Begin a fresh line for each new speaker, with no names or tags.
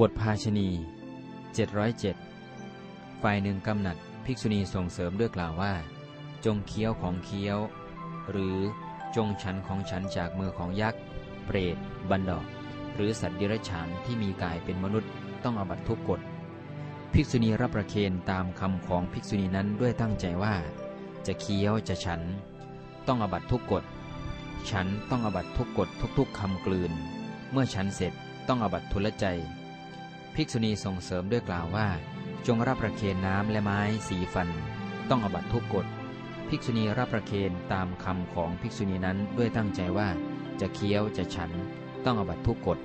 บทภาชณี707 ฝ่ายหนึ่งกำหนัดภิกษุณีส่งเสริมด้วยกล่าวว่า จงเคี้ยวของเคี้ยว หรือจงฉันของฉันจากมือของยักษ์ เปรต บันดอก หรือสัตว์เดรัจฉานที่มีกายเป็นมนุษย์ต้องอบัตทุกกฎ ภิกษุณีรับประเคนตามคำของภิกษุณีนั้นด้วยตั้งใจว่า จะเคี้ยวจะฉัน ต้องอบัตทุกกฎ ฉันต้องอบัตทุกกฎทุกๆคำกลืน เมื่อฉันเสร็จต้องอบัตทุลใจ ภิกษุณีส่งเสริมด้วยกล่าวว่า จงรับประเคนน้ำและไม้สีฟัน ต้องอบัตทุกกฎภิกษุณีรับประเคนตามคำของภิกษุณีนั้นด้วยตั้งใจว่า จะเคี้ยวจะฉัน ต้องอบัตทุกกฎ